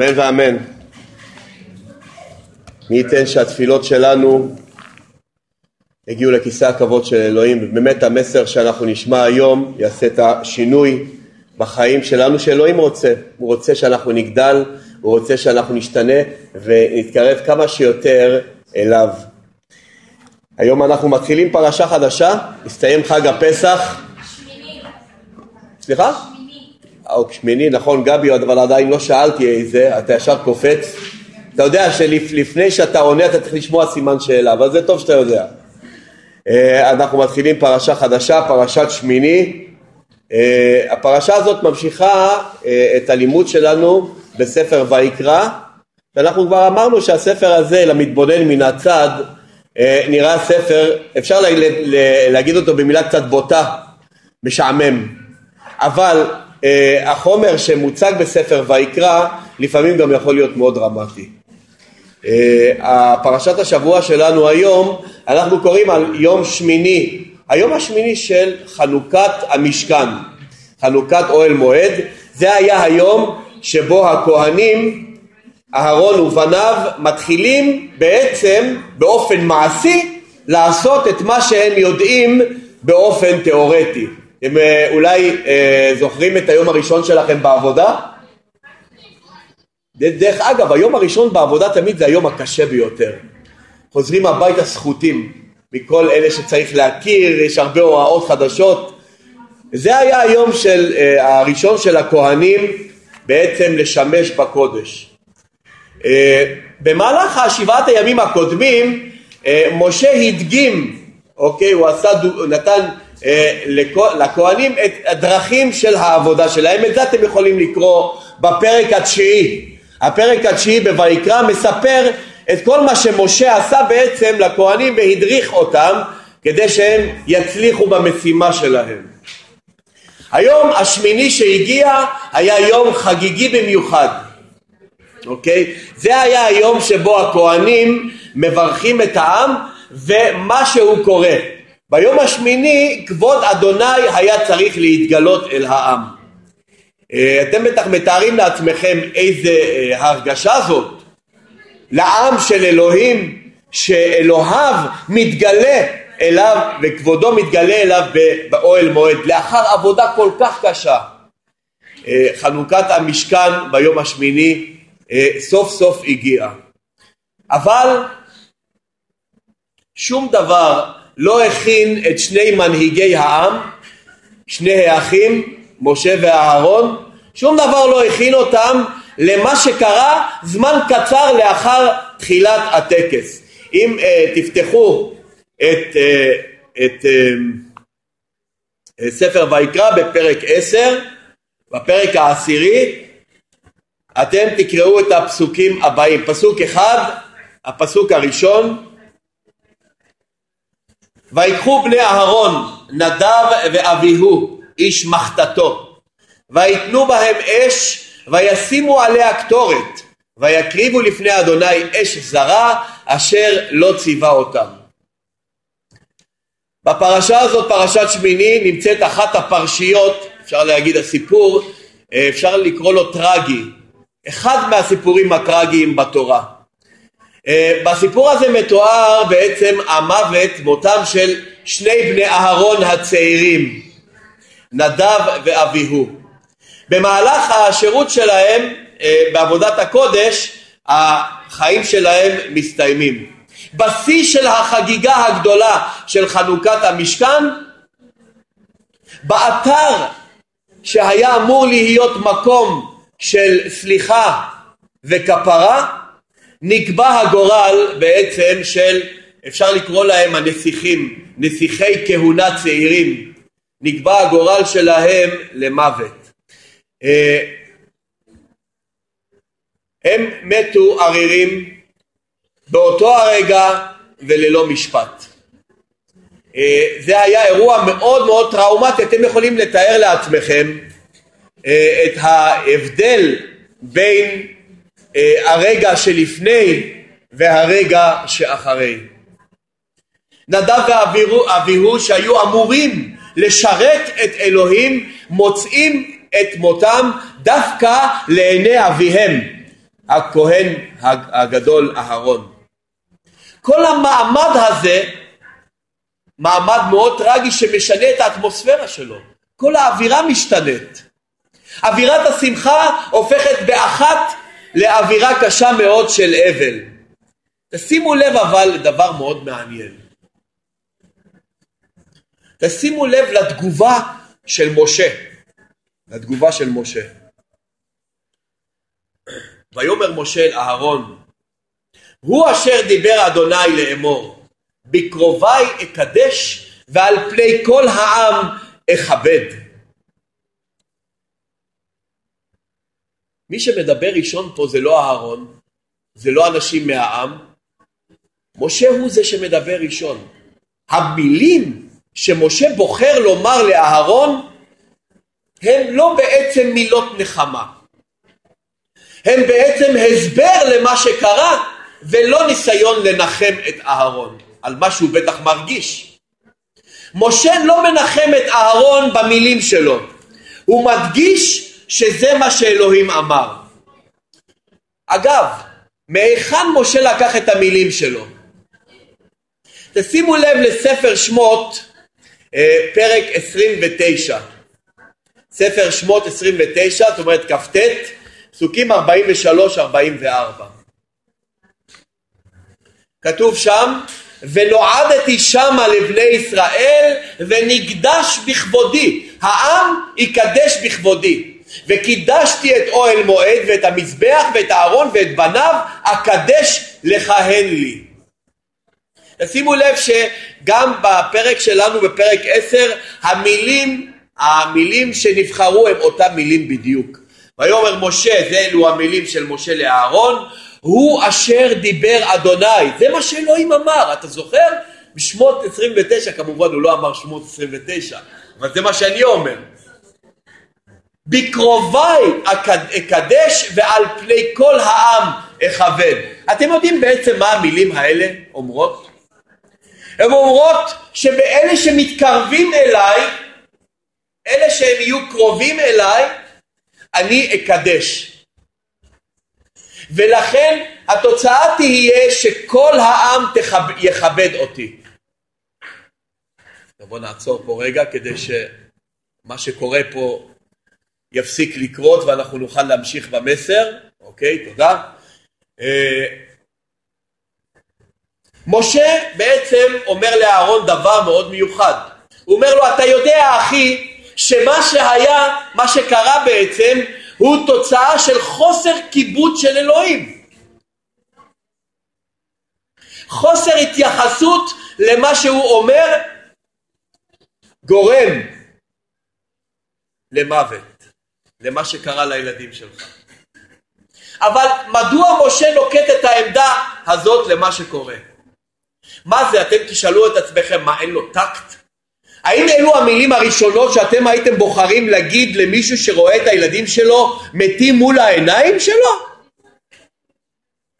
אמן ואמן. מי ייתן שהתפילות שלנו הגיעו לכיסא הכבוד של אלוהים, ובאמת המסר שאנחנו נשמע היום יעשה את השינוי בחיים שלנו שאלוהים רוצה. הוא רוצה שאנחנו נגדל, הוא רוצה שאנחנו נשתנה ונתקרב כמה שיותר אליו. היום אנחנו מתחילים פרשה חדשה, הסתיים חג הפסח. שמיני. סליחה? שמיני, נכון גבי, אבל עדיין לא שאלתי איזה, אתה ישר קופץ. אתה יודע שלפני שאתה עונה אתה צריך לשמוע סימן שאלה, אבל זה טוב שאתה יודע. אה, אנחנו מתחילים פרשה חדשה, פרשת שמיני. אה, הפרשה הזאת ממשיכה אה, את הלימוד שלנו בספר ויקרא, ואנחנו כבר אמרנו שהספר הזה למתבונן מן הצד נראה ספר, אפשר להגיד אותו במילה קצת בוטה, משעמם, אבל החומר שמוצג בספר ויקרא לפעמים גם יכול להיות מאוד דרמטי. הפרשת השבוע שלנו היום, אנחנו קוראים על יום שמיני, היום השמיני של חנוכת המשכן, חנוכת אוהל מועד, זה היה היום שבו הכהנים, אהרון ובניו, מתחילים בעצם באופן מעשי לעשות את מה שהם יודעים באופן תיאורטי. אתם אה, אולי אה, זוכרים את היום הראשון שלכם בעבודה? דרך אגב, היום הראשון בעבודה תמיד זה היום הקשה ביותר. חוזרים הביתה סחוטים מכל אלה שצריך להכיר, יש הרבה הוראות חדשות. זה היה היום של, uh, הראשון של הכהנים בעצם לשמש בקודש. Uh, במהלך השבעת הימים הקודמים uh, משה הדגים, אוקיי, הוא עשה, הוא נתן לכהנים את הדרכים של העבודה שלהם, את זה אתם יכולים לקרוא בפרק התשיעי הפרק התשיעי בויקרא מספר את כל מה שמשה עשה בעצם לכהנים והדריך אותם כדי שהם יצליחו במשימה שלהם. היום השמיני שהגיע היה יום חגיגי במיוחד, אוקיי? זה היה היום שבו הכהנים מברכים את העם ומשהו קורה. ביום השמיני כבוד אדוני היה צריך להתגלות אל העם. אה, אתם בטח מתארים לעצמכם איזה אה, הרגשה זאת. לעם של אלוהים שאלוהיו מתגלה אליו וכבודו מתגלה אליו באוהל מועד לאחר עבודה כל כך קשה. אה, חנוכת המשכן ביום השמיני סוף סוף הגיעה. אבל שום דבר לא הכין את שני מנהיגי העם שני האחים משה ואהרון, שום דבר לא הכין אותם למה שקרה זמן קצר לאחר תחילת הטקס. אם uh, תפתחו את, uh, את uh, ספר ויקרא בפרק עשר, בפרק העשירי, אתם תקראו את הפסוקים הבאים. פסוק אחד, הפסוק הראשון, ויקחו בני אהרון נדב ואביהו איש מחתתו ויתנו בהם אש וישימו עליה קטורת ויקריבו לפני אדוני אש זרה אשר לא ציווה אותם. בפרשה הזאת פרשת שמיני נמצאת אחת הפרשיות אפשר להגיד הסיפור אפשר לקרוא לו טרגי אחד מהסיפורים הטרגיים בתורה בסיפור הזה מתואר בעצם המוות מותם של שני בני אהרון הצעירים נדב ואביהו. במהלך השירות שלהם אה, בעבודת הקודש החיים שלהם מסתיימים. בשיא של החגיגה הגדולה של חנוכת המשכן באתר שהיה אמור להיות מקום של סליחה וכפרה נקבע הגורל בעצם של אפשר לקרוא להם הנסיכים, נסיכי כהונה צעירים נקבע הגורל שלהם למוות. אה, הם מתו ערירים באותו הרגע וללא משפט. אה, זה היה אירוע מאוד מאוד טראומטי, אתם יכולים לתאר לעצמכם אה, את ההבדל בין הרגע שלפני והרגע שאחרי. נדב ואביהו שהיו אמורים לשרת את אלוהים מוצאים את מותם דווקא לעיני אביהם הכהן הגדול אהרון. כל המעמד הזה מעמד מאוד טרגי שמשנה את האטמוספירה שלו. כל האווירה משתנית. אווירת השמחה הופכת באחת לאווירה קשה מאוד של אבל. תשימו לב אבל לדבר מאוד מעניין. תשימו לב לתגובה של משה. לתגובה של משה. ויאמר משה אל אהרון הוא אשר דיבר אדוני לאמור בקרובי אקדש ועל פני כל העם אכבד. מי שמדבר ראשון פה זה לא אהרון, זה לא אנשים מהעם, משה הוא זה שמדבר ראשון. המילים שמשה בוחר לומר לאהרון הם לא בעצם מילות נחמה, הם בעצם הסבר למה שקרה ולא ניסיון לנחם את אהרון על מה שהוא בטח מרגיש. משה לא מנחם את אהרון במילים שלו, הוא מדגיש שזה מה שאלוהים אמר. אגב, מהיכן משה לקח את המילים שלו? תשימו לב לספר שמות אה, פרק 29 ספר שמות 29 זאת אומרת כ"ט פסוקים 43-44 כתוב שם ונועדתי שמה לבני ישראל ונקדש בכבודי העם יקדש בכבודי וקידשתי את אוהל מועד ואת המזבח ואת הארון ואת בניו אקדש לכהן לי. תשימו לב שגם בפרק שלנו בפרק 10 המילים המילים שנבחרו הם אותם מילים בדיוק. ויאמר משה זה אלו המילים של משה לאהרון הוא אשר דיבר אדוני. זה מה שאלוהים אמר אתה זוכר? בשמות 29 כמובן הוא לא אמר שמות 29 אבל זה מה שאני אומר בקרוביי אקדש ועל פני כל העם אכוון. אתם יודעים בעצם מה המילים האלה אומרות? הן אומרות שבאלה שמתקרבים אליי, אלה שהם יהיו קרובים אליי, אני אקדש. ולכן התוצאה תהיה שכל העם תכב... יכבד אותי. בואו נעצור פה רגע כדי שמה שקורה פה יפסיק לקרות ואנחנו נוכל להמשיך במסר. אוקיי, תודה. אה, משה בעצם אומר לאהרון דבר מאוד מיוחד. הוא אומר לו, אתה יודע אחי, שמה שהיה, מה שקרה בעצם, הוא תוצאה של חוסר כיבוד של אלוהים. חוסר התייחסות למה שהוא אומר גורם למוות, למה שקרה לילדים שלך. אבל מדוע משה נוקט את העמדה הזאת למה שקורה? מה זה, אתם תשאלו את עצמכם, מה אין לו טקט? האם אלו המילים הראשונות שאתם הייתם בוחרים להגיד למישהו שרואה את הילדים שלו מתים מול העיניים שלו?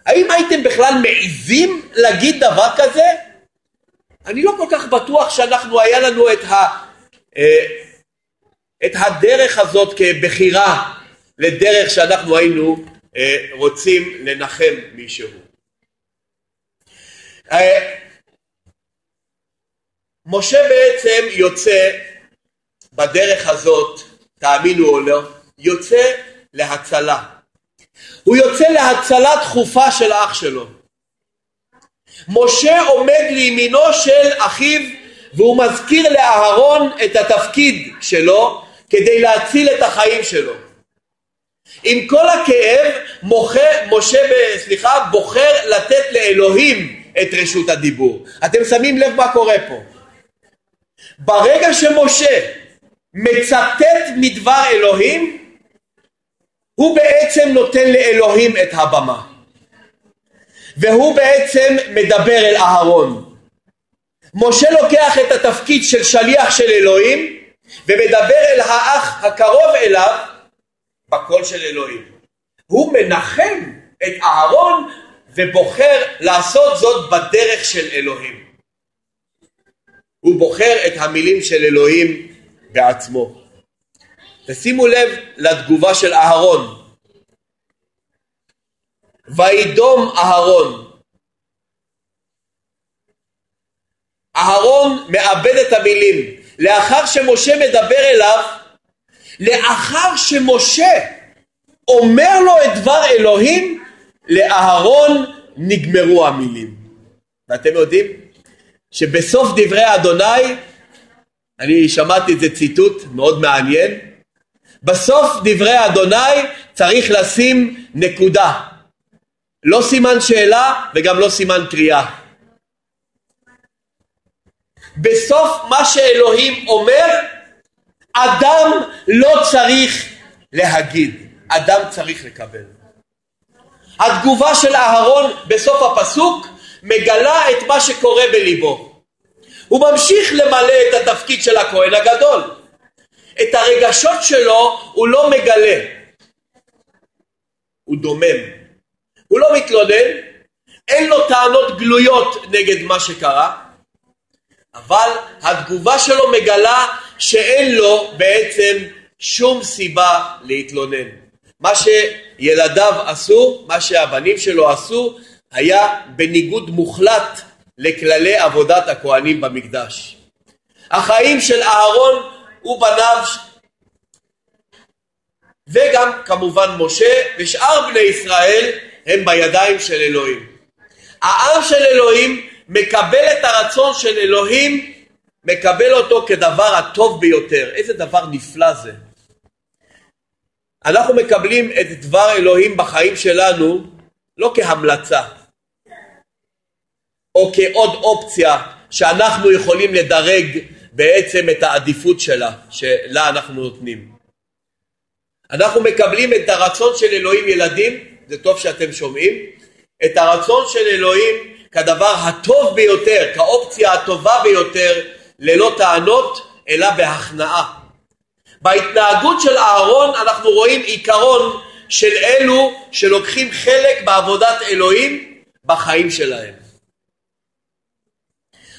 האם הייתם בכלל מעיזים להגיד דבר כזה? אני לא כל כך בטוח שאנחנו, היה לנו את, ה, אה, את הדרך הזאת כבחירה לדרך שאנחנו היינו אה, רוצים לנחם מישהו. אה, משה בעצם יוצא בדרך הזאת, תאמינו או לא, יוצא להצלה. הוא יוצא להצלה דחופה של אח שלו. משה עומד לימינו של אחיו והוא מזכיר לאהרון את התפקיד שלו כדי להציל את החיים שלו. עם כל הכאב מוחה, משה סליחה, בוחר לתת לאלוהים את רשות הדיבור. אתם שמים לב מה קורה פה. ברגע שמשה מצטט מדבר אלוהים, הוא בעצם נותן לאלוהים את הבמה. והוא בעצם מדבר אל אהרון. משה לוקח את התפקיד של שליח של אלוהים ומדבר אל האח הקרוב אליו בקול של אלוהים. הוא מנחם את אהרון ובוחר לעשות זאת בדרך של אלוהים. הוא בוחר את המילים של אלוהים בעצמו. תשימו לב לתגובה של אהרון. וידום אהרון. אהרון מאבד את המילים. לאחר שמשה מדבר אליו, לאחר שמשה אומר לו את דבר אלוהים, לאהרון נגמרו המילים. ואתם יודעים שבסוף דברי אדוני, אני שמעתי את זה ציטוט מאוד מעניין, בסוף דברי אדוני צריך לשים נקודה. לא סימן שאלה וגם לא סימן קריאה. בסוף מה שאלוהים אומר, אדם לא צריך להגיד, אדם צריך לקבל. התגובה של אהרון בסוף הפסוק מגלה את מה שקורה בליבו. הוא ממשיך למלא את התפקיד של הכהן הגדול. את הרגשות שלו הוא לא מגלה, הוא דומם. הוא לא מתלונן, אין לו טענות גלויות נגד מה שקרה, אבל התגובה שלו מגלה שאין לו בעצם שום סיבה להתלונן. מה שילדיו עשו, מה שהבנים שלו עשו, היה בניגוד מוחלט לכללי עבודת הכהנים במקדש. החיים של אהרון ובניו וגם כמובן משה ושאר בני ישראל הם בידיים של אלוהים. העם של אלוהים מקבל את הרצון של אלוהים, מקבל אותו כדבר הטוב ביותר. איזה דבר נפלא זה. אנחנו מקבלים את דבר אלוהים בחיים שלנו לא כהמלצה או כעוד אופציה שאנחנו יכולים לדרג בעצם את העדיפות שלה, שלה אנחנו נותנים. אנחנו מקבלים את הרצון של אלוהים ילדים, זה טוב שאתם שומעים, את הרצון של אלוהים כדבר הטוב ביותר, כאופציה הטובה ביותר, ללא טענות, אלא בהכנעה. בהתנהגות של אהרון אנחנו רואים עיקרון של אלו שלוקחים חלק בעבודת אלוהים בחיים שלהם.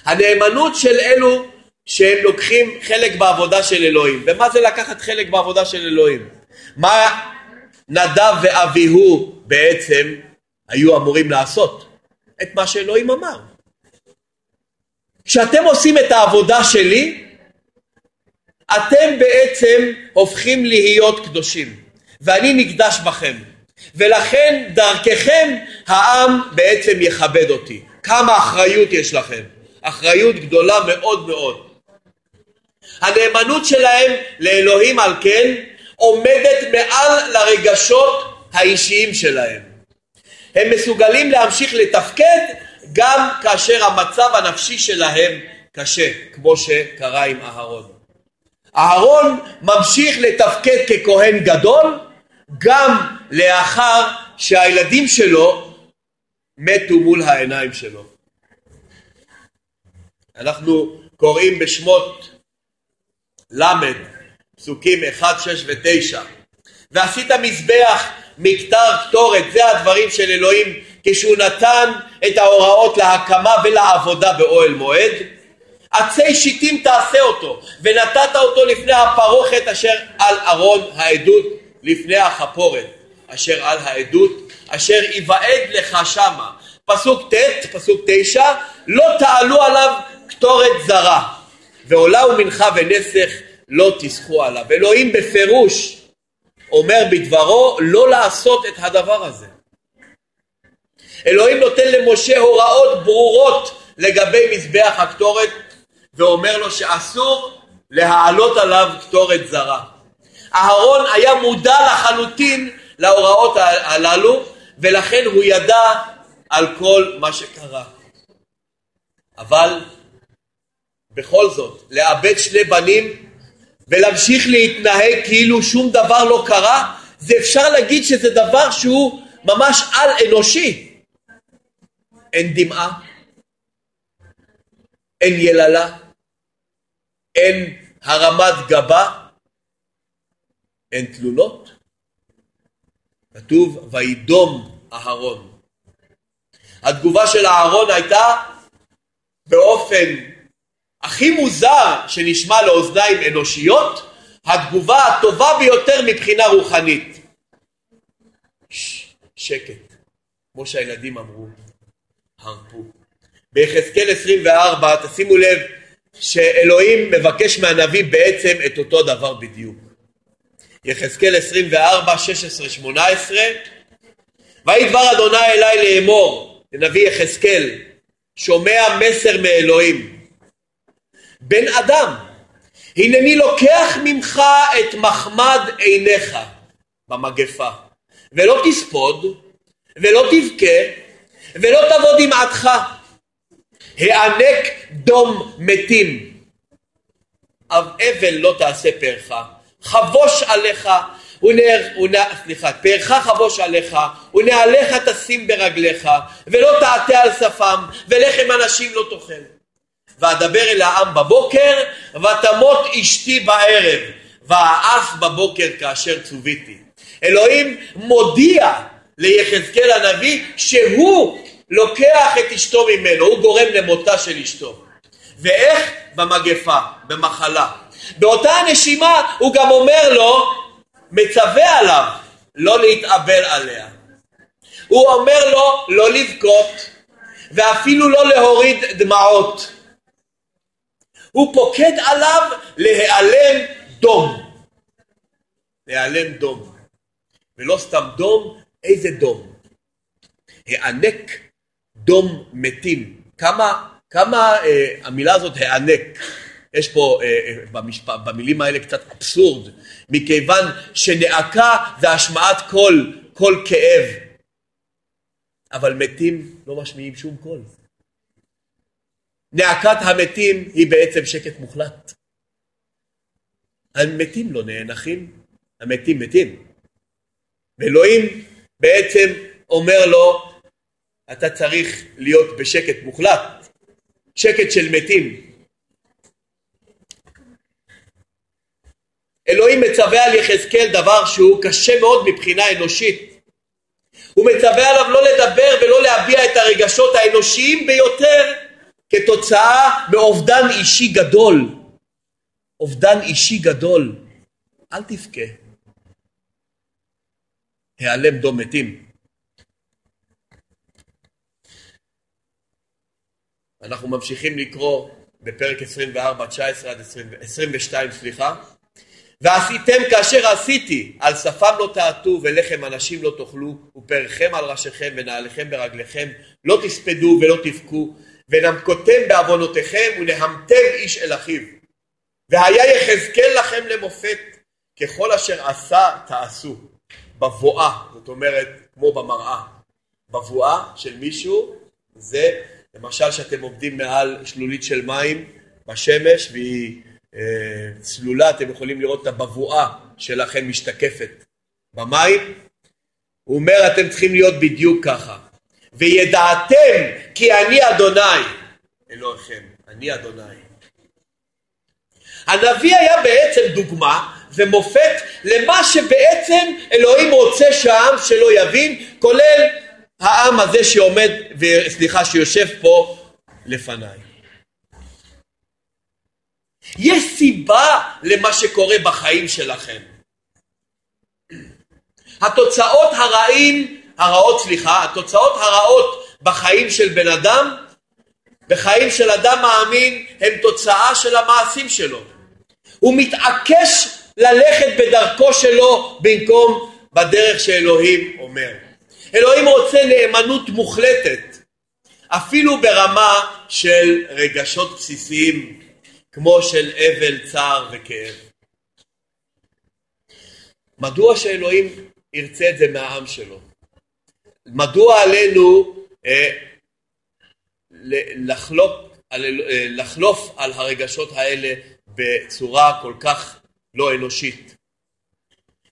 הנאמנות של אלו שהם לוקחים חלק בעבודה של אלוהים. ומה זה לקחת חלק בעבודה של אלוהים? מה נדב ואביהו בעצם היו אמורים לעשות? את מה שאלוהים אמר. כשאתם עושים את העבודה שלי, אתם בעצם הופכים להיות קדושים, ואני נקדש בכם, ולכן דרככם העם בעצם יכבד אותי. כמה אחריות יש לכם? אחריות גדולה מאוד מאוד. הנאמנות שלהם לאלוהים על כן עומדת מעל לרגשות האישיים שלהם. הם מסוגלים להמשיך לתפקד גם כאשר המצב הנפשי שלהם קשה, כמו שקרה עם אהרון. אהרון ממשיך לתפקד ככהן גדול גם לאחר שהילדים שלו מתו מול העיניים שלו. אנחנו קוראים בשמות ל', פסוקים 1, 6 ו-9 ועשית מזבח, מקטר, קטורת, זה הדברים של אלוהים כשהוא נתן את ההוראות להקמה ולעבודה באוהל מועד עצי שיטים תעשה אותו ונתת אותו לפני הפרוכת אשר על ארון העדות לפני החפורת אשר על העדות אשר יוועד לך שמה פסוק ט' פסוק תשע לא תעלו עליו קטורת זרה ועולה ומנחה ונסך לא תסחו עליו. אלוהים בפירוש אומר בדברו לא לעשות את הדבר הזה. אלוהים נותן למשה הוראות ברורות לגבי מזבח הקטורת ואומר לו שאסור להעלות עליו קטורת זרה. אהרון היה מודע לחלוטין להוראות הללו ולכן הוא ידע על כל מה שקרה. אבל בכל זאת, לאבד שני בנים ולהמשיך להתנהג כאילו שום דבר לא קרה, זה אפשר להגיד שזה דבר שהוא ממש על אנושי. אין דמעה, אין יללה, אין הרמת גבה, אין תלונות. כתוב וידום אהרון. התגובה של אהרון הייתה באופן הכי מוזר שנשמע לאוזניים אנושיות, התגובה הטובה ביותר מבחינה רוחנית. שקט. כמו שהילדים אמרו, הרפו. ביחזקאל 24, תשימו לב שאלוהים מבקש מהנביא בעצם את אותו דבר בדיוק. יחזקאל 24, 16, 18 ויהי דבר אדוני אלי לאמור, לנביא יחזקאל, שומע מסר מאלוהים. בן אדם, הנני לוקח ממך את מחמד עיניך במגפה, ולא תספוד, ולא תבכה, ולא תבוא דמעתך. הענק דום מתים. אבל לא תעשה פרחה, חבוש עליך. סליחה, פארך חבוש עליך, ונעליך תשים ברגליך, ולא תעטה על שפם, ולחם אנשים לא תאכל. ואדבר אל העם בבוקר, ותמות אשתי בערב, ואעף בבוקר כאשר צוויתי. אלוהים מודיע ליחזקאל הנביא שהוא לוקח את אשתו ממנו, הוא גורם למותה של אשתו. ואיך? במגפה, במחלה. באותה נשימה הוא גם אומר לו, מצווה עליו לא להתאבל עליה. הוא אומר לו לא לבכות ואפילו לא להוריד דמעות. הוא פוקד עליו להיעלם דום. להיעלם דום. ולא סתם דום, איזה דום? האנק דום מתים. כמה, כמה אה, המילה הזאת האנק, יש פה אה, אה, במשפ... במילים האלה קצת אבסורד, מכיוון שנאקה זה השמעת קול, קול כאב. אבל מתים לא משמיעים שום קול. נאקת המתים היא בעצם שקט מוחלט. המתים לא נאנחים, המתים מתים. ואלוהים בעצם אומר לו, אתה צריך להיות בשקט מוחלט, שקט של מתים. אלוהים מצווה על יחזקאל דבר שהוא קשה מאוד מבחינה אנושית. הוא מצווה עליו לא לדבר ולא להביע את הרגשות האנושיים ביותר כתוצאה מאובדן אישי גדול. אובדן אישי גדול. אל תבכה. העלם דום מתים. אנחנו ממשיכים לקרוא בפרק 24, 19 עד 20, 22, סליחה. ועשיתם כאשר עשיתי, על שפם לא תעטו ולחם אנשים לא תאכלו, ופרחם על ראשיכם ונעליכם ברגליכם, לא תספדו ולא תבכו, ונמקותם בעוונותיכם ונהמתם איש אל אחיו. והיה יחזקאל לכם למופת, ככל אשר עשה תעשו. בבואה, זאת אומרת כמו במראה. בבואה של מישהו זה למשל שאתם עומדים מעל שלולית של מים בשמש והיא אה, צלולה, אתם יכולים לראות את הבבואה שלכם משתקפת במים. הוא אומר אתם צריכים להיות בדיוק ככה. וידעתם כי אני אדוני אלוהיכם, אני אדוני. הנביא היה בעצם דוגמה ומופת למה שבעצם אלוהים רוצה שהעם שלו יבין, כולל העם הזה שעומד, סליחה, שיושב פה לפניי. יש סיבה למה שקורה בחיים שלכם. התוצאות הרעים, הרעות סליחה, התוצאות הרעות בחיים של בן אדם, בחיים של אדם מאמין, הם תוצאה של המעשים שלו. הוא מתעקש ללכת בדרכו שלו במקום בדרך שאלוהים אומר. אלוהים רוצה נאמנות מוחלטת, אפילו ברמה של רגשות בסיסיים כמו של אבל, צער וכאב. מדוע שאלוהים ירצה את זה מהעם שלו? מדוע עלינו אה, לחלוף, על, אה, לחלוף על הרגשות האלה בצורה כל כך לא אנושית?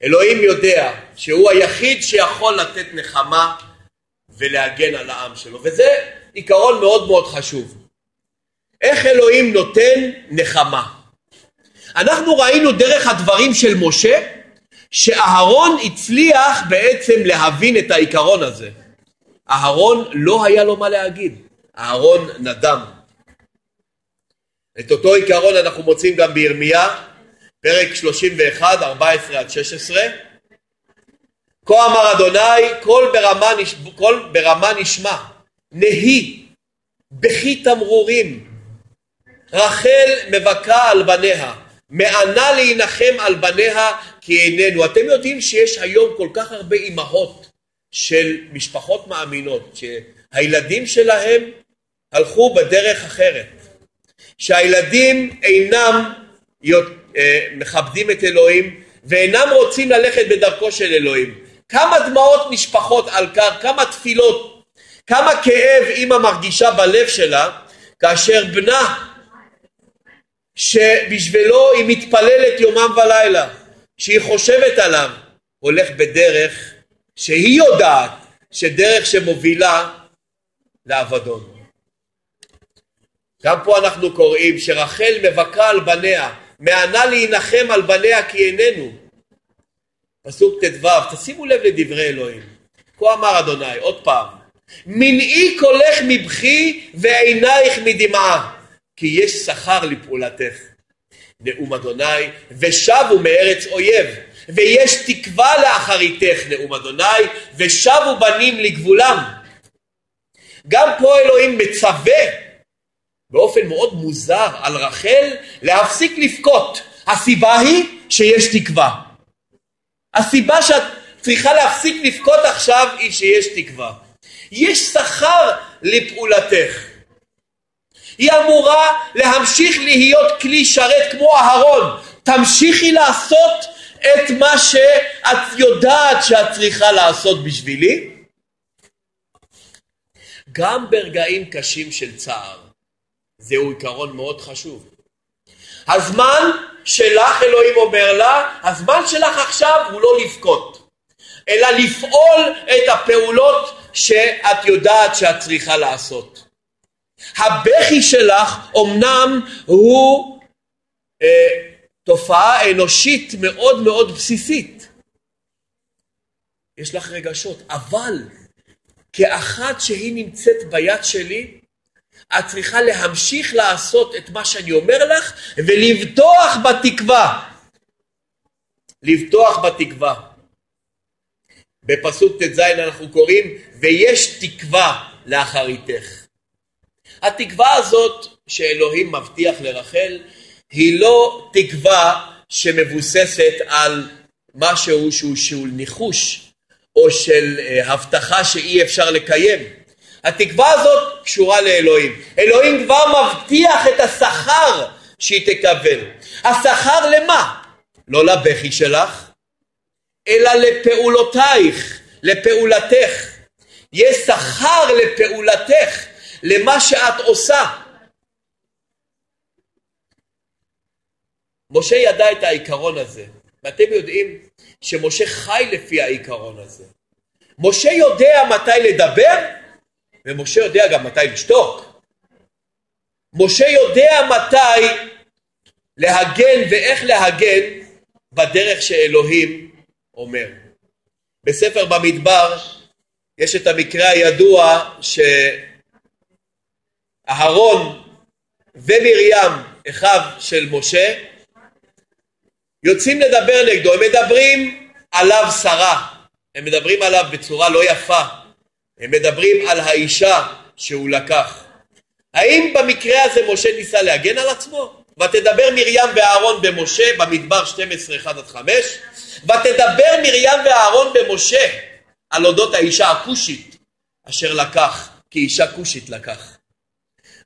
אלוהים יודע שהוא היחיד שיכול לתת נחמה ולהגן על העם שלו, וזה עיקרון מאוד מאוד חשוב. איך אלוהים נותן נחמה? אנחנו ראינו דרך הדברים של משה שאהרון הצליח בעצם להבין את העיקרון הזה. אהרון לא היה לו מה להגיד, אהרון נדם. את אותו עיקרון אנחנו מוצאים גם בירמיה, פרק 31, 14 עד 16. כה אמר אדוני קול ברמה, נש... ברמה נשמע נהי בכי תמרורים רחל מבכה על בניה מענה להנחם על בניה כי איננו. אתם יודעים שיש היום כל כך הרבה אימהות של משפחות מאמינות שהילדים שלהם הלכו בדרך אחרת שהילדים אינם אה, מכבדים את אלוהים ואינם רוצים ללכת בדרכו של אלוהים. כמה דמעות נשפכות על כך, כמה תפילות, כמה כאב אימא מרגישה בלב שלה כאשר בנה שבשבילו היא מתפללת יומם ולילה, שהיא חושבת עליו, הולך בדרך שהיא יודעת שדרך שמובילה לאבדון. גם פה אנחנו קוראים שרחל מבכה על בניה, מענה להנחם על בניה כי איננו. פסוק ט"ו, תשימו לב לדברי אלוהים. כה אמר אדוני, עוד פעם, מנעי קולך מבכי ועינייך מדמעה, כי יש שכר לפעולתך. נאום אדוני, ושבו מארץ אויב, ויש תקווה לאחריתך, נאום אדוני, ושבו בנים לגבולם. גם פה אלוהים מצווה באופן מאוד מוזר על רחל להפסיק לבכות. הסיבה היא שיש תקווה. הסיבה שאת צריכה להפסיק לבכות עכשיו היא שיש תקווה. יש שכר לפעולתך. היא אמורה להמשיך להיות כלי שרת כמו אהרון. תמשיכי לעשות את מה שאת יודעת שאת צריכה לעשות בשבילי. גם ברגעים קשים של צער. זהו עיקרון מאוד חשוב. הזמן שלך אלוהים אומר לה, הזמן שלך עכשיו הוא לא לבכות, אלא לפעול את הפעולות שאת יודעת שאת צריכה לעשות. הבכי שלך אמנם הוא אה, תופעה אנושית מאוד מאוד בסיסית. יש לך רגשות, אבל כאחת שהיא נמצאת ביד שלי, את צריכה להמשיך לעשות את מה שאני אומר לך ולבטוח בתקווה. לבטוח בתקווה. בפסוק ט"ז אנחנו קוראים ויש תקווה לאחריתך. התקווה הזאת שאלוהים מבטיח לרחל היא לא תקווה שמבוססת על משהו שהוא, שהוא ניחוש או של אה, הבטחה שאי אפשר לקיים. התקווה הזאת קשורה לאלוהים. אלוהים כבר מבטיח את השכר שהיא תקבל. השכר למה? לא לבכי שלך, אלא לפעולותייך, לפעולתך. יש שכר לפעולתך, למה שאת עושה. משה ידע את העיקרון הזה, ואתם יודעים שמשה חי לפי העיקרון הזה. משה יודע מתי לדבר ומשה יודע גם מתי לשתוק. משה יודע מתי להגן ואיך להגן בדרך שאלוהים אומר. בספר במדבר יש את המקרה הידוע שאהרון ומרים, אחיו של משה, יוצאים לדבר נגדו, הם מדברים עליו שרה, הם מדברים עליו בצורה לא יפה, הם מדברים על האישה שהוא לקח. האם במקרה הזה משה ניסה להגן על עצמו? ותדבר מרים ואהרון במשה במדבר 12, 1 עד 5 ותדבר מרים ואהרון במשה על אודות האישה הכושית אשר לקח כי אישה כושית לקח.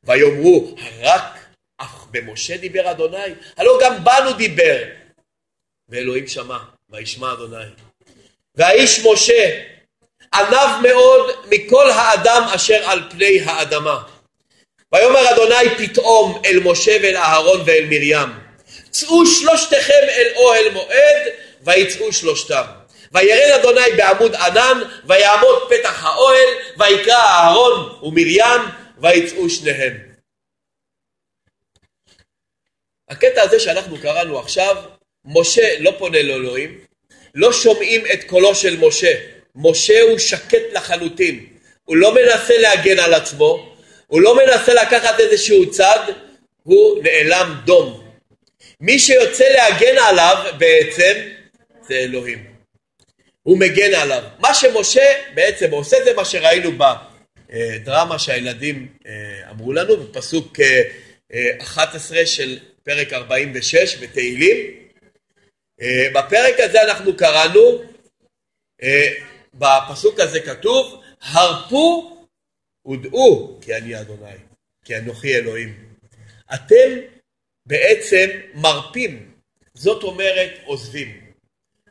ויאמרו רק אך במשה דיבר אדוני הלא גם בנו דיבר. ואלוהים שמע וישמע אדוני. והאיש משה ענב מאוד מכל האדם אשר על פני האדמה. ויאמר אדוני פתאום אל משה ואל אהרון ואל מרים צאו שלושתכם אל אוהל מועד ויצאו שלושתם. וירד אדוני בעמוד ענן ויעמוד פתח האוהל ויקרא אהרון ומרים ויצאו שניהם. הקטע הזה שאנחנו קראנו עכשיו משה לא פונה לאלוהים לא שומעים את קולו של משה משה הוא שקט לחלוטין, הוא לא מנסה להגן על עצמו, הוא לא מנסה לקחת איזשהו צד, הוא נאלם דום. מי שיוצא להגן עליו בעצם זה אלוהים. הוא מגן עליו. מה שמשה בעצם עושה זה מה שראינו בדרמה שהילדים אה, אמרו לנו בפסוק 11 אה, של פרק 46 בתהילים. אה, בפרק הזה אנחנו קראנו, בפסוק הזה כתוב, הרפו ודעו כי אני אדוני, כי אנוכי אלוהים. אתם בעצם מרפים, זאת אומרת עוזבים.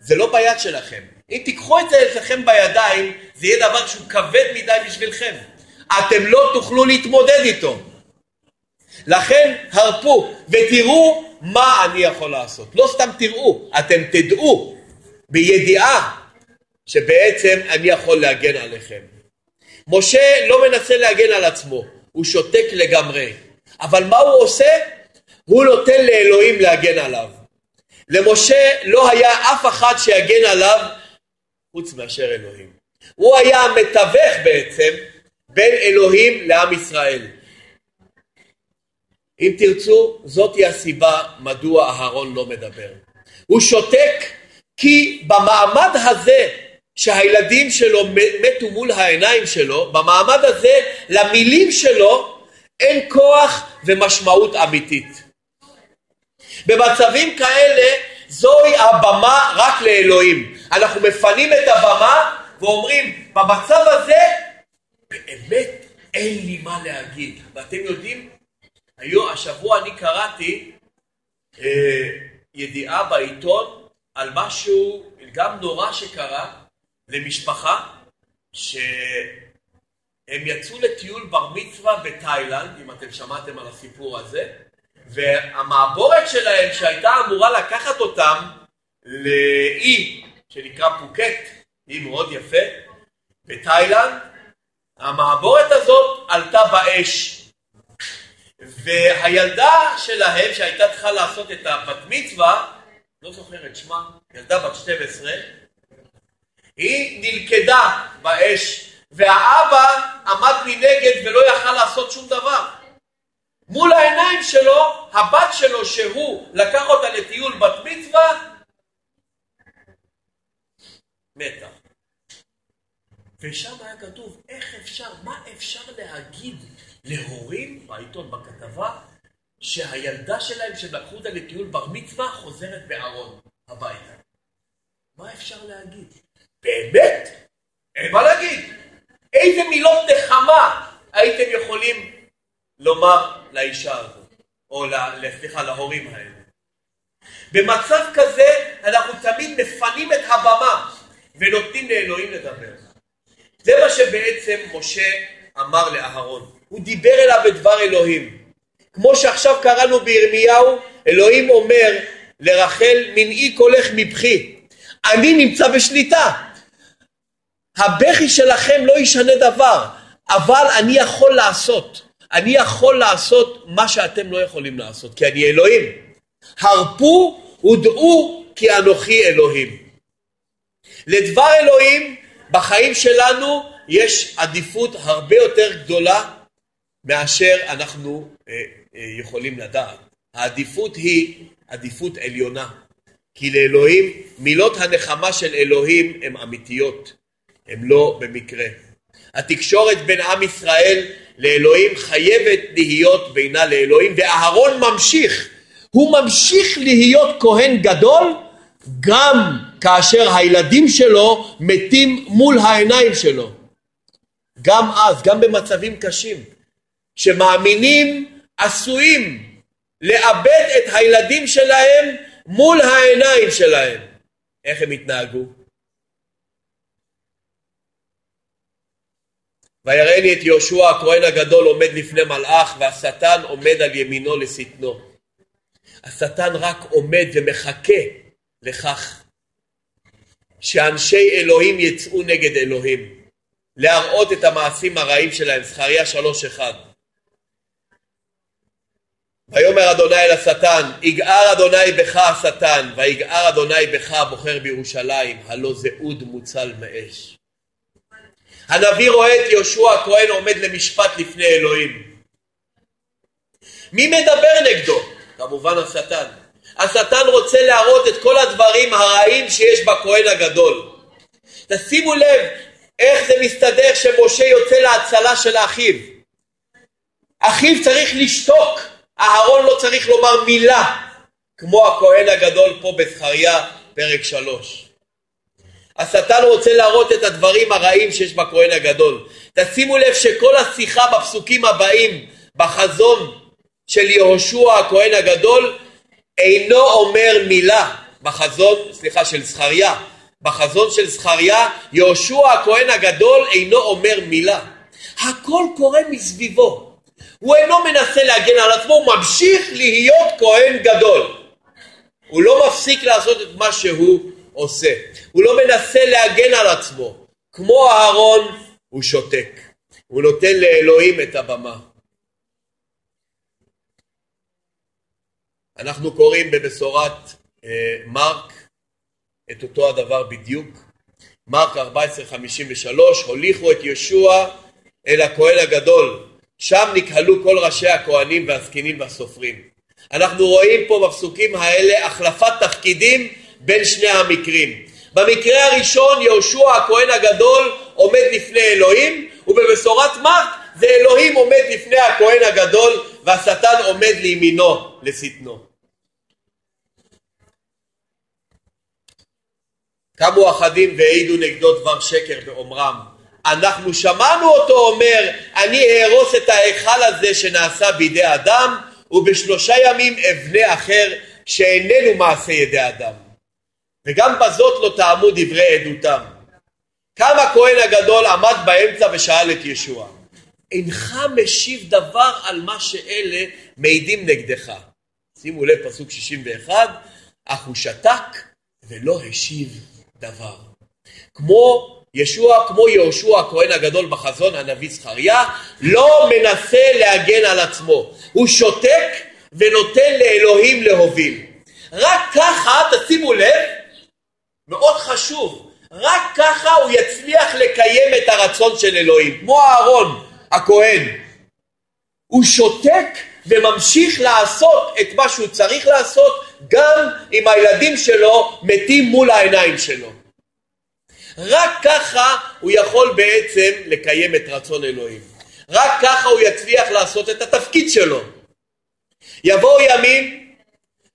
זה לא ביד שלכם. אם תיקחו את זה אצלכם בידיים, זה יהיה דבר שהוא כבד מדי בשבילכם. אתם לא תוכלו להתמודד איתו. לכן הרפו ותראו מה אני יכול לעשות. לא סתם תראו, אתם תדעו בידיעה שבעצם אני יכול להגן עליכם. משה לא מנסה להגן על עצמו, הוא שותק לגמרי. אבל מה הוא עושה? הוא נותן לאלוהים להגן עליו. למשה לא היה אף אחד שיגן עליו חוץ מאשר אלוהים. הוא היה המתווך בעצם בין אלוהים לעם ישראל. אם תרצו, זאתי הסיבה מדוע אהרון לא מדבר. הוא שותק כי במעמד הזה שהילדים שלו מתו מול העיניים שלו, במעמד הזה למילים שלו אין כוח ומשמעות אמיתית. במצבים כאלה זוהי הבמה רק לאלוהים. אנחנו מפנים את הבמה ואומרים במצב הזה באמת אין לי מה להגיד. ואתם יודעים, היום, השבוע אני קראתי אה, ידיעה בעיתון על משהו גם נורא שקרה למשפחה שהם יצאו לטיול בר מצווה בתאילנד, אם אתם שמעתם על הסיפור הזה, והמעבורת שלהם שהייתה אמורה לקחת אותם לאי שנקרא פוקט, אי מאוד יפה, בתאילנד, המעבורת הזאת עלתה באש. והילדה שלהם שהייתה צריכה לעשות את הבת מצווה, לא זוכר את שמה, ילדה בת 12, היא נלכדה באש, והאבא עמד מנגד ולא יכל לעשות שום דבר. מול העיניים שלו, הבת שלו שהוא לקח אותה לטיול בת מצווה, מתה. ושם היה כתוב, איך אפשר, מה אפשר להגיד להורים, בעיתון, בכתבה, שהילדה שלהם, שהם לקחו אותה לטיול בר מצווה, חוזרת בארון הביתה. מה אפשר להגיד? באמת? אין מה להגיד. איזה מילות נחמה הייתם יכולים לומר לאישה הזאת, או סליחה, להורים האלה. במצב כזה אנחנו תמיד מפנים את הבמה ונותנים לאלוהים לדבר. זה מה שבעצם משה אמר לאהרון. הוא דיבר אליו בדבר אלוהים. כמו שעכשיו קראנו בירמיהו, אלוהים אומר לרחל, מנעי קולך מבכי. אני נמצא בשליטה. הבכי שלכם לא ישנה דבר, אבל אני יכול לעשות. אני יכול לעשות מה שאתם לא יכולים לעשות, כי אני אלוהים. הרפו ודעו כי אנוכי אלוהים. לדבר אלוהים בחיים שלנו יש עדיפות הרבה יותר גדולה מאשר אנחנו אה, אה, יכולים לדעת. העדיפות היא עדיפות עליונה. כי לאלוהים, מילות הנחמה של אלוהים הן אמיתיות, הן לא במקרה. התקשורת בין עם ישראל לאלוהים חייבת להיות בינה לאלוהים, ואהרון ממשיך, הוא ממשיך להיות כהן גדול גם כאשר הילדים שלו מתים מול העיניים שלו. גם אז, גם במצבים קשים, שמאמינים עשויים לאבד את הילדים שלהם מול העיניים שלהם. איך הם התנהגו? ויראני את יהושע הכהן הגדול עומד לפני מלאך והשטן עומד על ימינו לשטנו. השטן רק עומד ומחכה לכך שאנשי אלוהים יצאו נגד אלוהים, להראות את המעשים הרעים שלהם, זכריה שלוש אחד. ויאמר אדוני אל השטן, יגער אדוני בך השטן, ויגער אדוני בך הבוחר בירושלים, הלא זה אוד מוצל מאש. הנביא רואה את יהושע הכהן עומד למשפט לפני אלוהים. מי מדבר נגדו? כמובן השטן. השטן רוצה להראות את כל הדברים הרעים שיש בכהן הגדול. תשימו לב איך זה מסתדר שמשה יוצא להצלה של אחיו. אחיו צריך לשתוק, אהרון לא צריך לומר מילה, כמו הכהן הגדול פה בזכריה פרק שלוש. השטן רוצה להראות את הדברים הרעים שיש בכהן הגדול. תשימו לב שכל השיחה בפסוקים הבאים בחזון של יהושע הכהן הגדול אינו אומר מילה בחזון, סליחה, של זכריה. בחזון של זכריה יהושע הכהן הגדול אינו אומר מילה. הכל קורה מסביבו. הוא אינו מנסה להגן על עצמו, הוא ממשיך להיות כהן גדול. הוא לא מפסיק לעשות את מה שהוא עושה. הוא לא מנסה להגן על עצמו. כמו אהרון, הוא שותק. הוא נותן לאלוהים את הבמה. אנחנו קוראים בבשורת אה, מרק את אותו הדבר בדיוק. מרק 14:53 הוליכו את ישוע אל הכהן הגדול שם נקהלו כל ראשי הכהנים והזקנים והסופרים. אנחנו רואים פה בפסוקים האלה החלפת תפקידים בין שני המקרים. במקרה הראשון יהושע הכהן הגדול עומד לפני אלוהים ובבשורת מרק זה אלוהים עומד לפני הכהן הגדול והשטן עומד לימינו לשטנו. קמו אחדים והעידו נגדו דבר שקר באומרם. אנחנו שמענו אותו אומר אני אהרוס את ההיכל הזה שנעשה בידי אדם ובשלושה ימים אבנה אחר שאיננו מעשה ידי אדם. וגם בזאת לא טעמו דברי עדותם. קם הכהן הגדול עמד באמצע ושאל את ישוע אינך משיב דבר על מה שאלה מעידים נגדך. שימו לב פסוק 61 אך הוא שתק ולא השיב דבר. כמו ישוע כמו יהושע הכהן הגדול בחזון הנביא זכריה לא מנסה להגן על עצמו. הוא שותק ונותן לאלוהים להוביל. רק ככה תשימו לב מאוד חשוב רק ככה הוא יצליח לקיים את הרצון של אלוהים. כמו אהרון הכהן הוא שותק וממשיך לעשות את מה שהוא צריך לעשות גם אם הילדים שלו מתים מול העיניים שלו רק ככה הוא יכול בעצם לקיים את רצון אלוהים. רק ככה הוא יצליח לעשות את התפקיד שלו. יבואו ימים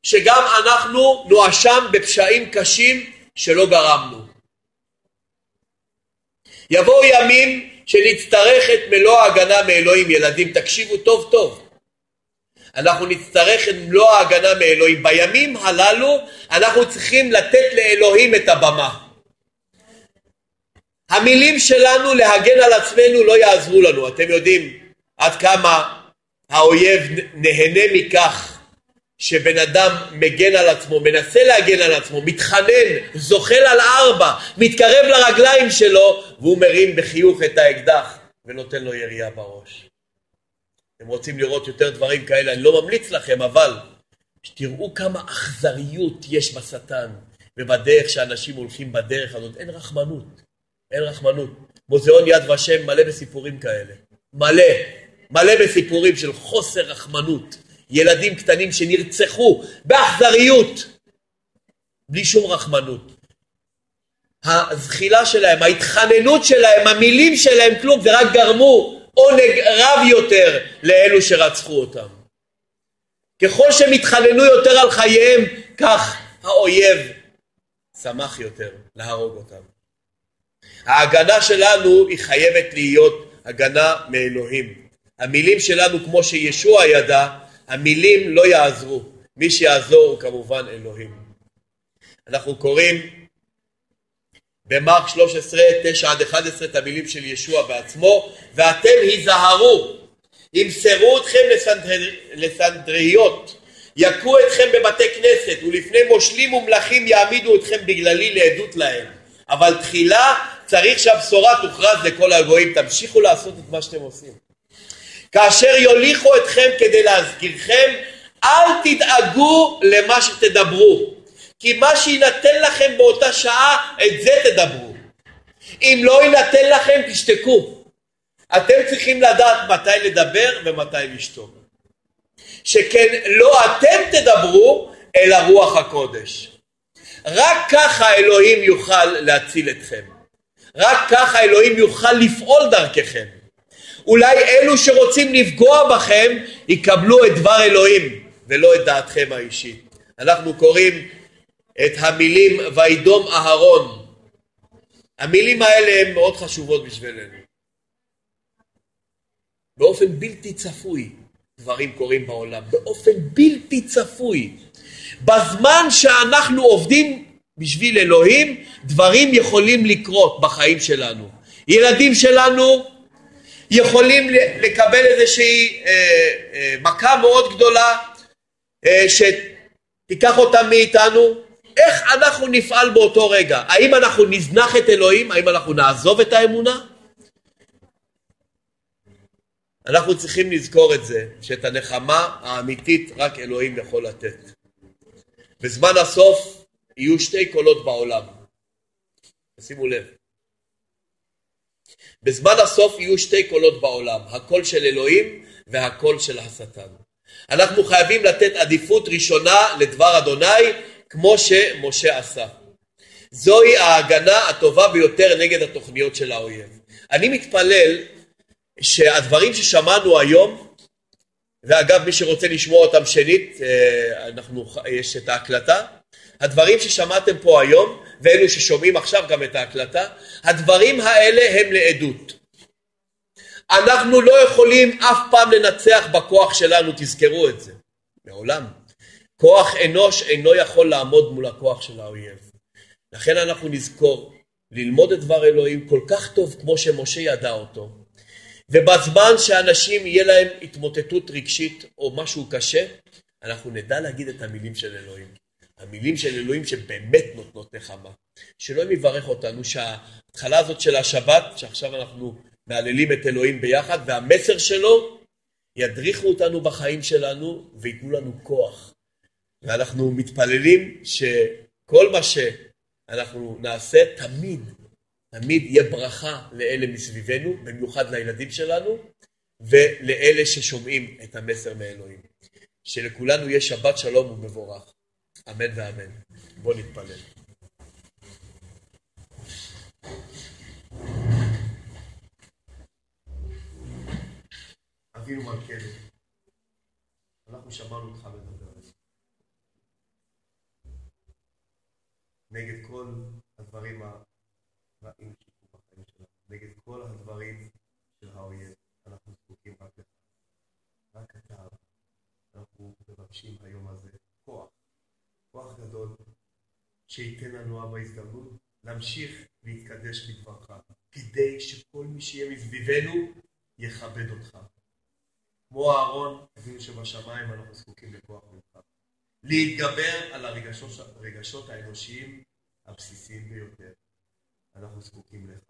שגם אנחנו נואשם בפשעים קשים שלא גרמנו. יבואו ימים שנצטרך את מלוא ההגנה מאלוהים. ילדים, תקשיבו טוב טוב. אנחנו נצטרך את מלוא ההגנה מאלוהים. בימים הללו אנחנו צריכים לתת לאלוהים את הבמה. המילים שלנו להגן על עצמנו לא יעזרו לנו. אתם יודעים עד כמה האויב נהנה מכך שבן אדם מגן על עצמו, מנסה להגן על עצמו, מתחנן, זוחל על ארבע, מתקרב לרגליים שלו והוא מרים בחיוך את האקדח ונותן לו ירייה בראש. אתם רוצים לראות יותר דברים כאלה, אני לא ממליץ לכם, אבל שתראו כמה אכזריות יש בשטן ובדרך שאנשים הולכים בדרך הזאת, אין רחמנות. אין רחמנות. מוזיאון יד ושם מלא בסיפורים כאלה. מלא. מלא בסיפורים של חוסר רחמנות. ילדים קטנים שנרצחו באכזריות. בלי שום רחמנות. הזחילה שלהם, ההתחננות שלהם, המילים שלהם, כלום, זה רק גרמו עונג רב יותר לאלו שרצחו אותם. ככל שהם התחננו יותר על חייהם, כך האויב שמח יותר להרוג אותם. ההגנה שלנו היא חייבת להיות הגנה מאלוהים. המילים שלנו כמו שישוע ידע, המילים לא יעזרו. מי שיעזור הוא כמובן אלוהים. אנחנו קוראים במרק 13, 9 עד 11 את המילים של ישוע בעצמו, ואתם היזהרו, ימסרו אתכם לסנדר... לסנדריות, יכו אתכם בבתי כנסת, ולפני מושלים ומלכים יעמידו אתכם בגללי לעדות להם. אבל תחילה צריך שהבשורה תוכרז לכל הגויים, תמשיכו לעשות את מה שאתם עושים. כאשר יוליכו אתכם כדי להזכירכם, אל תדאגו למה שתדברו, כי מה שיינתן לכם באותה שעה, את זה תדברו. אם לא יינתן לכם, תשתקו. אתם צריכים לדעת מתי לדבר ומתי לשתוק. שכן לא אתם תדברו, אלא רוח הקודש. רק ככה אלוהים יוכל להציל אתכם. רק ככה אלוהים יוכל לפעול דרככם. אולי אלו שרוצים לפגוע בכם יקבלו את דבר אלוהים ולא את דעתכם האישית. אנחנו קוראים את המילים וידום אהרון. המילים האלה הן מאוד חשובות בשבילנו. באופן בלתי צפוי דברים קורים בעולם, באופן בלתי צפוי. בזמן שאנחנו עובדים בשביל אלוהים, דברים יכולים לקרות בחיים שלנו. ילדים שלנו יכולים לקבל איזושהי אה, אה, מכה מאוד גדולה אה, שתיקח אותם מאיתנו. איך אנחנו נפעל באותו רגע? האם אנחנו נזנח את אלוהים? האם אנחנו נעזוב את האמונה? אנחנו צריכים לזכור את זה, שאת הנחמה האמיתית רק אלוהים יכול לתת. בזמן הסוף יהיו שתי קולות בעולם. שימו לב. בזמן הסוף יהיו שתי קולות בעולם, הקול של אלוהים והקול של השטן. אנחנו חייבים לתת עדיפות ראשונה לדבר אדוני כמו שמשה עשה. זוהי ההגנה הטובה ביותר נגד התוכניות של האויב. אני מתפלל שהדברים ששמענו היום, ואגב מי שרוצה לשמוע אותם שנית, אה, אנחנו, יש את ההקלטה, הדברים ששמעתם פה היום, ואלו ששומעים עכשיו גם את ההקלטה, הדברים האלה הם לעדות. אנחנו לא יכולים אף פעם לנצח בכוח שלנו, תזכרו את זה. מעולם. כוח אנוש אינו יכול לעמוד מול הכוח של האויב. לכן אנחנו נזכור ללמוד את דבר אלוהים כל כך טוב כמו שמשה ידע אותו, ובזמן שאנשים יהיה להם התמוטטות רגשית או משהו קשה, אנחנו נדע להגיד את המילים של אלוהים. המילים של אלוהים שבאמת נותנות נחמה. שאלוהים יברך אותנו שההתחלה הזאת של השבת, שעכשיו אנחנו מהללים את אלוהים ביחד, והמסר שלו ידריכו אותנו בחיים שלנו וייתנו לנו כוח. ואנחנו מתפללים שכל מה שאנחנו נעשה תמיד, תמיד יהיה ברכה לאלה מסביבנו, במיוחד לילדים שלנו, ולאלה ששומעים את המסר מאלוהים. שלכולנו יהיה שבת שלום ומבורך. אמן ואמן. בואו נתפלל. אבינו מלכנו, אנחנו שמענו אותך מדבר נגד כל הדברים הרעים שקרו בחיים שלנו, נגד כל הדברים של האויב, אנחנו זקוקים רק לך. רק אתה, אנחנו מבקשים היום הזה. כוח גדול שייתן לנו אבא הזדמנות להמשיך להתקדש בדברך, כדי שכל מי שיהיה מסביבנו יכבד אותך. כמו אהרון, אבינו שבשמיים, אנחנו זקוקים לכוח ממך. להתגבר על הרגשות, הרגשות האנושיים הבסיסיים ביותר. אנחנו זקוקים לך.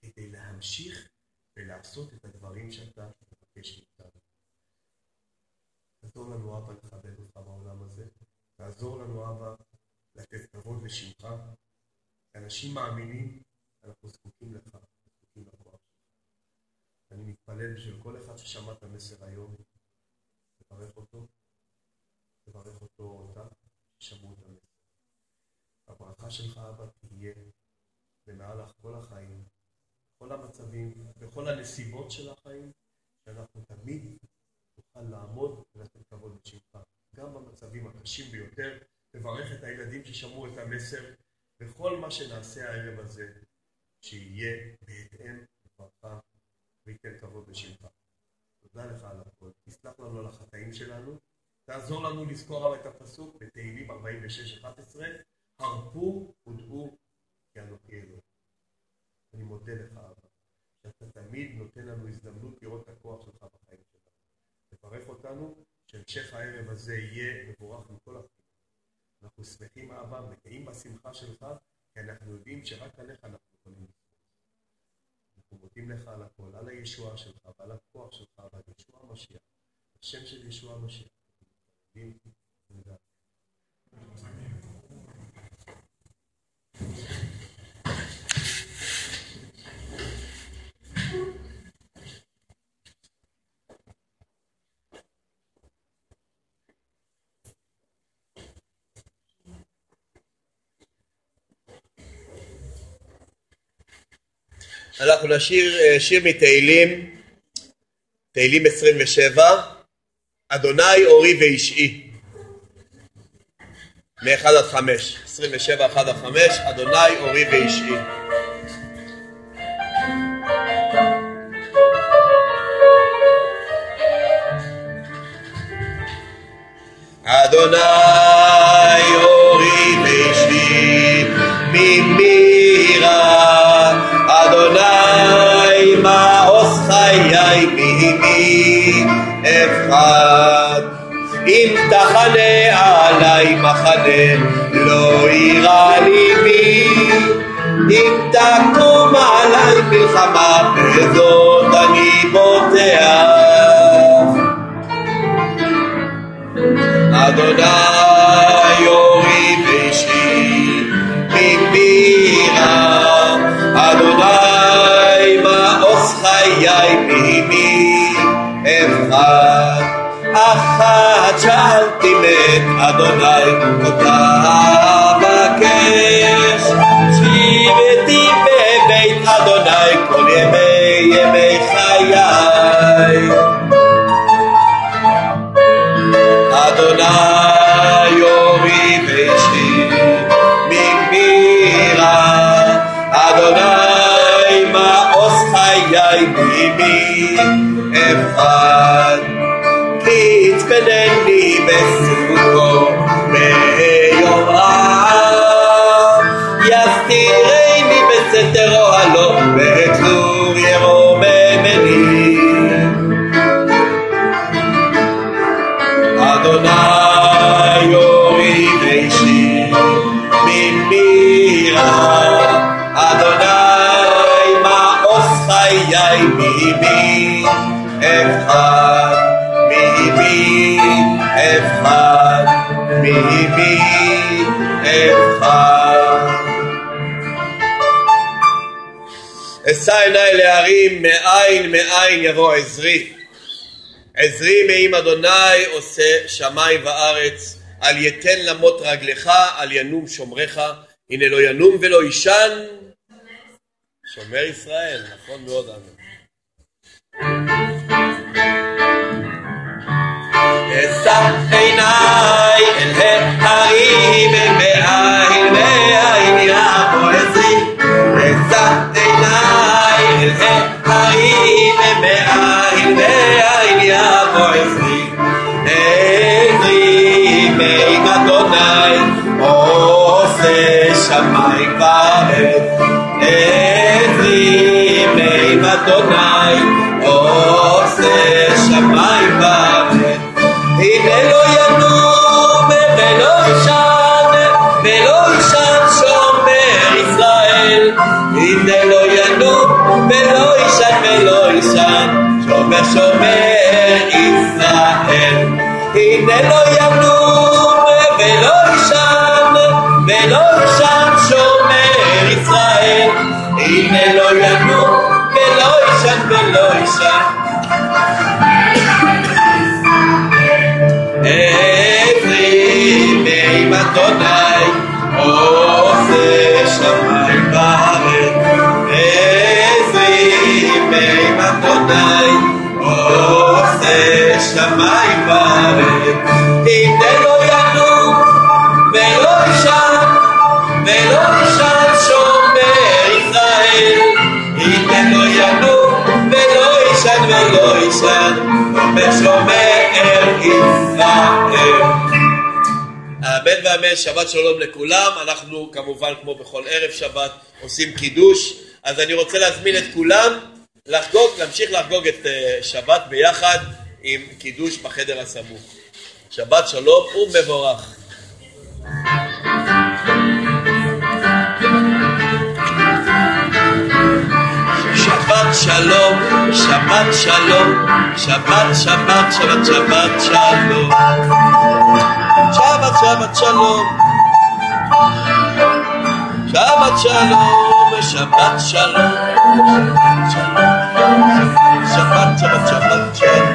כדי להמשיך ולעשות את הדברים שאתה מבקש מאיתנו. תעזור לנו אבא לכבד אותך בעולם הזה. תעזור לנו אבא לתת כבוד לשמך. כאנשים מאמינים אנחנו זקוקים לך, זקוקים לכוח אני מתפלל בשביל כל אחד ששמע את המסר היום, תברך אותו, תברך אותו אותה, ששמעו את המסר. הברכה שלך אבא תהיה במהלך כל החיים, בכל המצבים, בכל הנסיבות של החיים, שאנחנו תמיד נוכל לעמוד ולתת כבוד לשמך. גם במצבים הקשים ביותר, לברך את הילדים ששמעו את המסר, וכל מה שנעשה הערב הזה, שיהיה בהתאם לברכה וייתן כבוד לשמך. תודה לך על הכל. תסלח לנו על החטאים שלנו. תעזור לנו לזכור את הפסוק בתהילים 46-11, הרפו ודעו כי אנוכי אלוהים. אני מודה לך אבא, שאתה תמיד נותן לנו הזדמנות לראות את הכוח שלך בחיים שלנו. תברך אותנו שהמשך הערב הזה יהיה מבורך מכל הבחינות. אנחנו שמחים אבא, מגאים בשמחה שלך, כי אנחנו יודעים שרק עליך אנחנו יכולים לסמוך. אנחנו מודים לך על הכל, על הישועה שלך ועל הכוח שלך ועל ישוע המשיח. השם של ישוע המשיח. אנחנו נשיר אה, שיר מתהילים, תהילים 27, אדוני אורי ואישי, מ-1 עד 5, 27, 1 עד 5, אדוני אורי ואישי. אדוני מחנה לא יירא ליבי אם תקום עלי מלחמה בזאת אני בוטח מת אדוני אשא עיניי להרים מאין מאין יבוא עזרי. עזרי מעם אדוני עושה שמיים וארץ, אל יתן למות רגלך, אל ינום שומרך, הנה לא ינום ולא יישן, שומר ישראל, נכון מאוד אמן. אשא עיניי אל ההרים מאין מאין שומר ישראל הנה לא שמיים וארץ הנה לא ינום ולא יישן ולא יישן שומר ישראל הנה לא ינום ולא יישן ולא יישן ושומר ישראל אמן ואמן, שבת שלום לכולם. אנחנו כמובן, כמו בכל ערב שבת, עושים קידוש. אז אני רוצה להזמין את כולם לחגוג, להמשיך לחגוג את אה, שבת ביחד עם קידוש בחדר הסמוך. שבת שלום ומבורך. שבת שלום, שבת שלום, שבת שבת שבת שבת שלום. שבת שבת שלום. שבת שלום, שבת שלום. שבת שבת שבת שבת